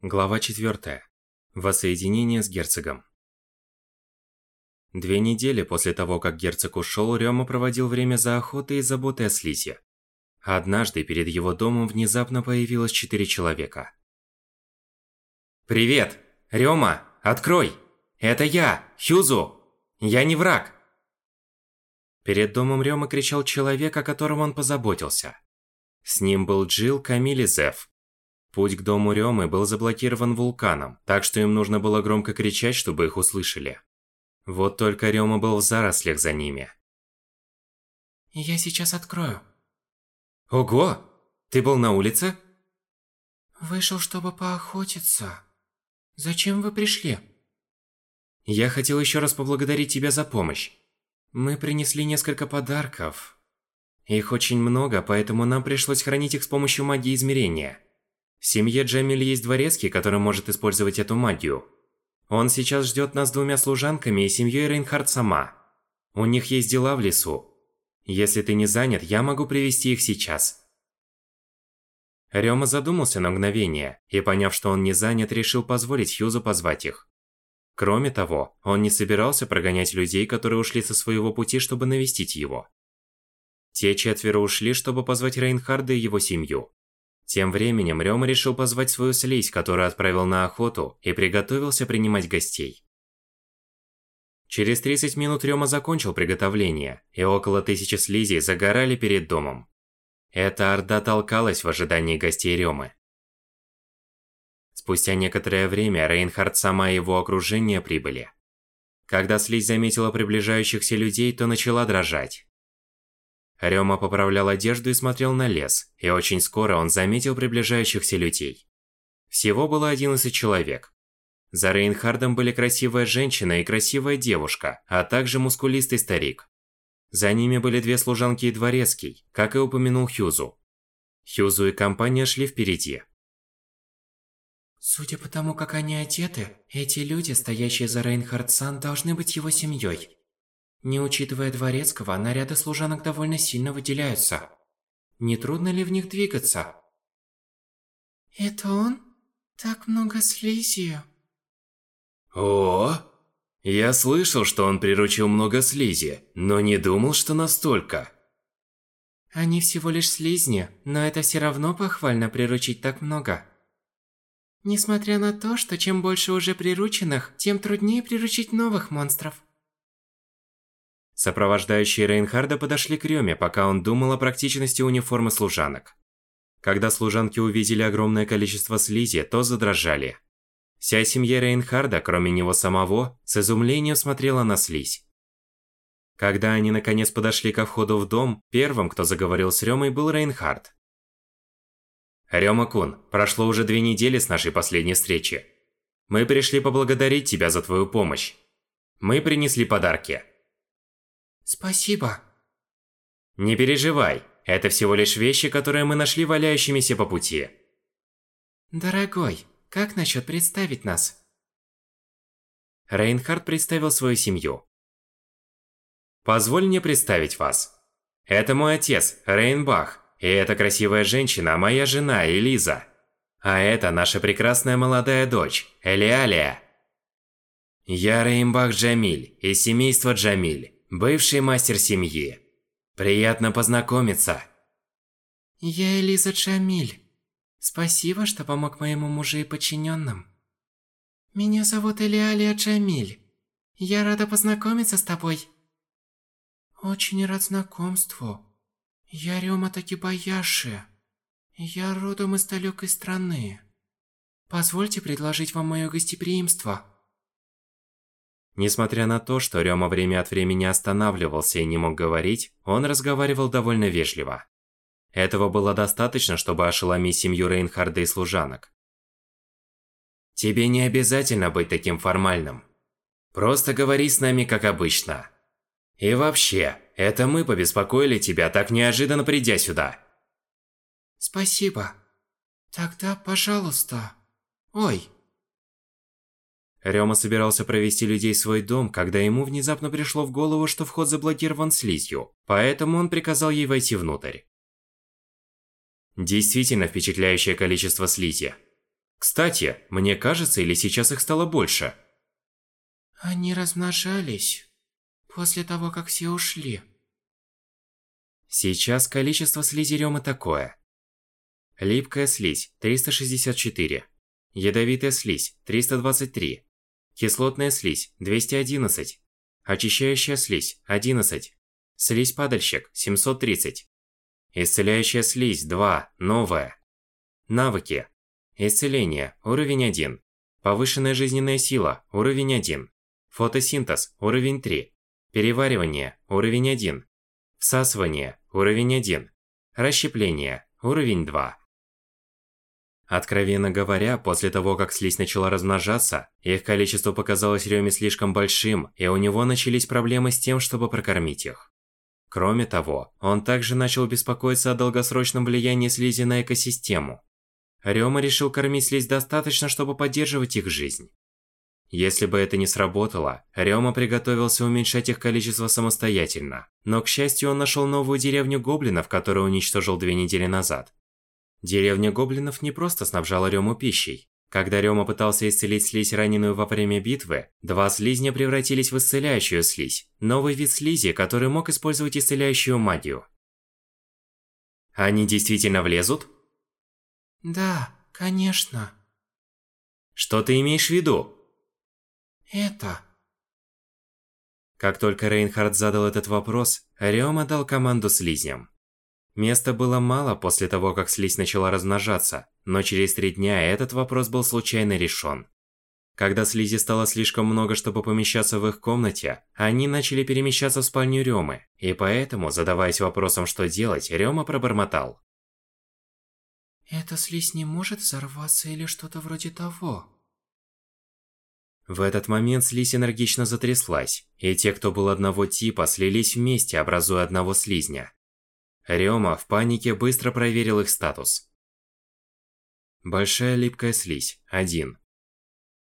Глава 4. Воссоединение с герцогом. Две недели после того, как герцог ушел, Рёма проводил время за охотой и заботой о слизе. Однажды перед его домом внезапно появилось четыре человека. «Привет! Рёма, открой! Это я, Хьюзу! Я не враг!» Перед домом Рёма кричал человек, о котором он позаботился. С ним был Джилл, Камиль и Зев. Путь к дому Рёмы был заблокирован вулканом, так что им нужно было громко кричать, чтобы их услышали. Вот только Рёма был в зарослях за ними. Я сейчас открою. Ого! Ты был на улице? Вышел, чтобы поохотиться. Зачем вы пришли? Я хотел еще раз поблагодарить тебя за помощь. Мы принесли несколько подарков. Их очень много, поэтому нам пришлось хранить их с помощью магии измерения. В семье Джамиль есть дворецкий, который может использовать эту магию. Он сейчас ждет нас двумя служанками и семьей Рейнхард сама. У них есть дела в лесу. Если ты не занят, я могу привести их сейчас. Рёма задумался на мгновение и, поняв, что он не занят, решил позволить Хьюзу позвать их. Кроме того, он не собирался прогонять людей, которые ушли со своего пути, чтобы навестить его. Те четверо ушли, чтобы позвать Рейнхарда и его семью. Тем временем Рёма решил позвать свою слизь, которую отправил на охоту, и приготовился принимать гостей. Через 30 минут Рёма закончил приготовление, и около тысячи слизей загорали перед домом. Эта орда толкалась в ожидании гостей Рёмы. Спустя некоторое время Рейнхард сама и его окружение прибыли. Когда слизь заметила приближающихся людей, то начала дрожать. Рёма поправлял одежду и смотрел на лес, и очень скоро он заметил приближающихся людей. Всего было 11 человек. За Рейнхардом были красивая женщина и красивая девушка, а также мускулистый старик. За ними были две служанки и дворецкий, как и упомянул Хьюзу. Хьюзу и компания шли впереди. Судя по тому, как они одеты, эти люди, стоящие за Рейнхард-сан, должны быть его семьей. Не учитывая дворецкого, наряды служанок довольно сильно выделяются. Не трудно ли в них двигаться? Это он? Так много слизи. О, я слышал, что он приручил много слизи, но не думал, что настолько. Они всего лишь слизни, но это все равно похвально приручить так много. Несмотря на то, что чем больше уже прирученных, тем труднее приручить новых монстров. Сопровождающие Рейнхарда подошли к Рёме, пока он думал о практичности униформы служанок. Когда служанки увидели огромное количество слизи, то задрожали. Вся семья Рейнхарда, кроме него самого, с изумлением смотрела на слизь. Когда они наконец подошли ко входу в дом, первым, кто заговорил с Рёмой, был Рейнхард. Рёма-кун, прошло уже две недели с нашей последней встречи. Мы пришли поблагодарить тебя за твою помощь. Мы принесли подарки. Спасибо. Не переживай, это всего лишь вещи, которые мы нашли валяющимися по пути. Дорогой, как насчет представить нас? Рейнхард представил свою семью. Позволь мне представить вас. Это мой отец, Рейнбах, и эта красивая женщина, моя жена, Элиза. А это наша прекрасная молодая дочь, Элиалия. Я Рейнбах Джамиль, из семейства Джамиль бывший мастер семьи. Приятно познакомиться. Я Элиза Джамиль. Спасибо, что помог моему мужу и подчиненным. Меня зовут Элиалия Джамиль. Я рада познакомиться с тобой. Очень рад знакомству. Я Рёма Такибаяши. Я родом из далекой страны. Позвольте предложить вам мое гостеприимство. Несмотря на то, что Рёма время от времени останавливался и не мог говорить, он разговаривал довольно вежливо. Этого было достаточно, чтобы ошеломить семью Рейнхарда и служанок. Тебе не обязательно быть таким формальным. Просто говори с нами как обычно. И вообще, это мы побеспокоили тебя, так неожиданно придя сюда. Спасибо. Тогда, пожалуйста. Ой, Рёма собирался провести людей в свой дом, когда ему внезапно пришло в голову, что вход заблокирован слизью, поэтому он приказал ей войти внутрь. Действительно впечатляющее количество слизи. Кстати, мне кажется, или сейчас их стало больше? Они размножались после того, как все ушли. Сейчас количество слизи Рёмы такое. Липкая слизь – 364. Ядовитая слизь – 323. Кислотная слизь – 211. Очищающая слизь – 11. Слизь-падальщик – 730. Исцеляющая слизь – 2. Новая. Навыки. Исцеление – уровень 1. Повышенная жизненная сила – уровень 1. Фотосинтез – уровень 3. Переваривание – уровень 1. Всасывание – уровень 1. Расщепление – уровень 2. Откровенно говоря, после того, как слизь начала размножаться, их количество показалось Рёме слишком большим, и у него начались проблемы с тем, чтобы прокормить их. Кроме того, он также начал беспокоиться о долгосрочном влиянии слизи на экосистему. Рёма решил кормить слизь достаточно, чтобы поддерживать их жизнь. Если бы это не сработало, Рёма приготовился уменьшать их количество самостоятельно. Но, к счастью, он нашел новую деревню гоблинов, которую уничтожил две недели назад. Деревня гоблинов не просто снабжала Рёму пищей. Когда Рёма пытался исцелить слизь, раненую во время битвы, два слизня превратились в исцеляющую слизь, новый вид слизи, который мог использовать исцеляющую магию. Они действительно влезут? Да, конечно. Что ты имеешь в виду? Это... Как только Рейнхард задал этот вопрос, Рёма дал команду слизням. Места было мало после того, как слизь начала размножаться, но через три дня этот вопрос был случайно решен. Когда слизи стало слишком много, чтобы помещаться в их комнате, они начали перемещаться в спальню Рёмы, и поэтому, задаваясь вопросом, что делать, Рёма пробормотал. «Эта слизь не может взорваться или что-то вроде того?» В этот момент слизь энергично затряслась, и те, кто был одного типа, слились вместе, образуя одного слизня. Рёма в панике быстро проверил их статус. Большая липкая слизь – 1.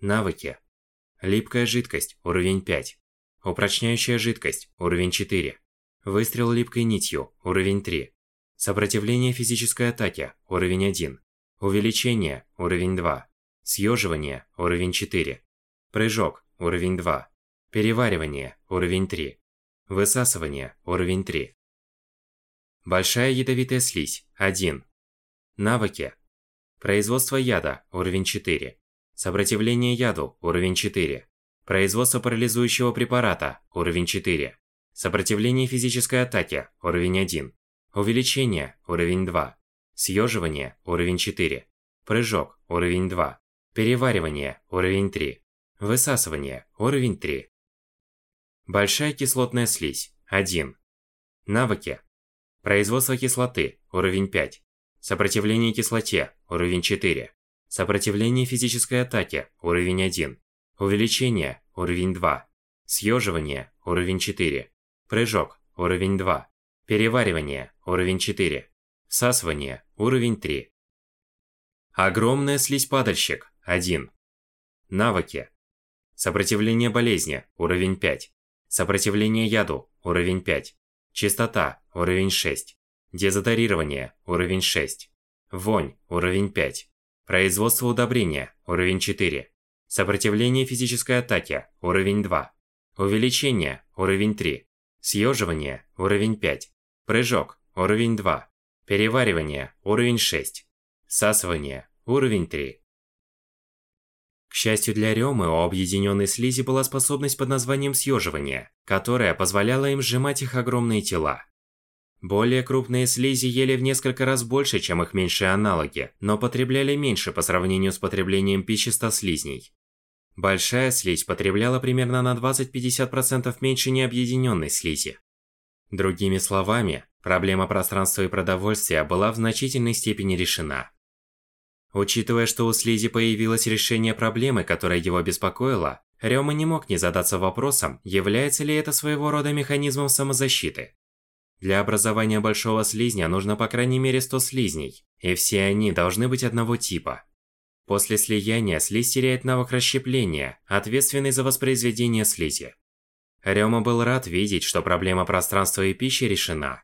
Навыки. Липкая жидкость – уровень 5. Упрочняющая жидкость – уровень 4. Выстрел липкой нитью – уровень 3. Сопротивление физической атаке – уровень 1. Увеличение – уровень 2. Съеживание – уровень 4. Прыжок – уровень 2. Переваривание – уровень 3. Высасывание – уровень 3. Большая ядовитая слизь – 1. Навыки. Производство яда – уровень 4. Сопротивление яду – уровень 4. Производство парализующего препарата – уровень 4. Сопротивление физической атаке – уровень 1. Увеличение – уровень 2. Съеживание – уровень 4. Прыжок – уровень 2. Переваривание – уровень 3. Высасывание – уровень 3. Большая кислотная слизь – 1. Навыки. Производство кислоты – уровень 5. Сопротивление кислоте – уровень 4. Сопротивление физической атаке – уровень 1. Увеличение – уровень 2. Съеживание – уровень 4. Прыжок – уровень 2. Переваривание – уровень 4. Всасывание – уровень 3. Огромная слизь-падальщик – 1. Навыки. Сопротивление болезни – уровень 5. Сопротивление яду – уровень 5. Чистота – уровень 6. Дезодорирование – уровень 6. Вонь – уровень 5. Производство удобрения – уровень 4. Сопротивление физической атаке – уровень 2. Увеличение – уровень 3. Съеживание – уровень 5. Прыжок – уровень 2. Переваривание – уровень 6. Всасывание – уровень 3. Счастью для Рёмы, у объединенной слизи была способность под названием съеживание, которая позволяла им сжимать их огромные тела. Более крупные слизи ели в несколько раз больше, чем их меньшие аналоги, но потребляли меньше по сравнению с потреблением пищи слизней. Большая слизь потребляла примерно на 20-50% меньше необъединенной слизи. Другими словами, проблема пространства и продовольствия была в значительной степени решена. Учитывая, что у слизи появилось решение проблемы, которая его беспокоила, Рёма не мог не задаться вопросом, является ли это своего рода механизмом самозащиты. Для образования большого слизня нужно по крайней мере 100 слизней, и все они должны быть одного типа. После слияния слизь теряет навык расщепления, ответственный за воспроизведение слизи. Рёма был рад видеть, что проблема пространства и пищи решена.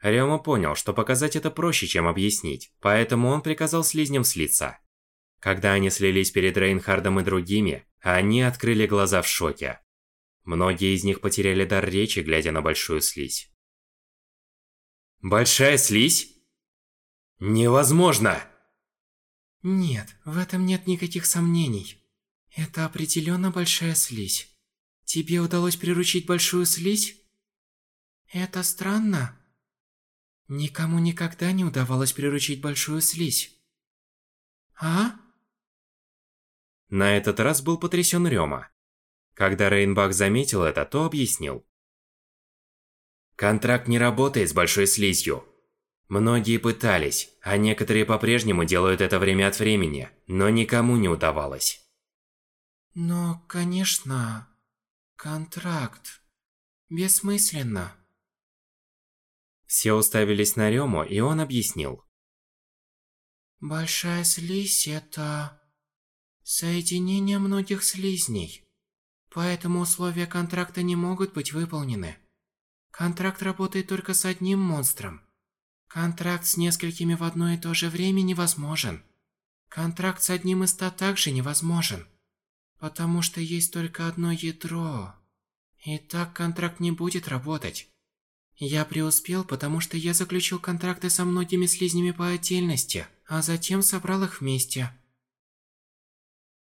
Рёма понял, что показать это проще, чем объяснить, поэтому он приказал слизням слиться. Когда они слились перед Рейнхардом и другими, они открыли глаза в шоке. Многие из них потеряли дар речи, глядя на большую слизь. Большая слизь? Невозможно! Нет, в этом нет никаких сомнений. Это определенно большая слизь. Тебе удалось приручить большую слизь? Это странно. Никому никогда не удавалось приручить большую слизь. А? На этот раз был потрясен Рёма. Когда Рейнбах заметил это, то объяснил. Контракт не работает с большой слизью. Многие пытались, а некоторые по-прежнему делают это время от времени, но никому не удавалось. Но, конечно, контракт бессмысленно. Все уставились на Рему, и он объяснил. Большая слизь – это соединение многих слизней. Поэтому условия контракта не могут быть выполнены. Контракт работает только с одним монстром. Контракт с несколькими в одно и то же время невозможен. Контракт с одним из ста также невозможен. Потому что есть только одно ядро. И так контракт не будет работать. Я преуспел, потому что я заключил контракты со многими слизнями по отдельности, а затем собрал их вместе.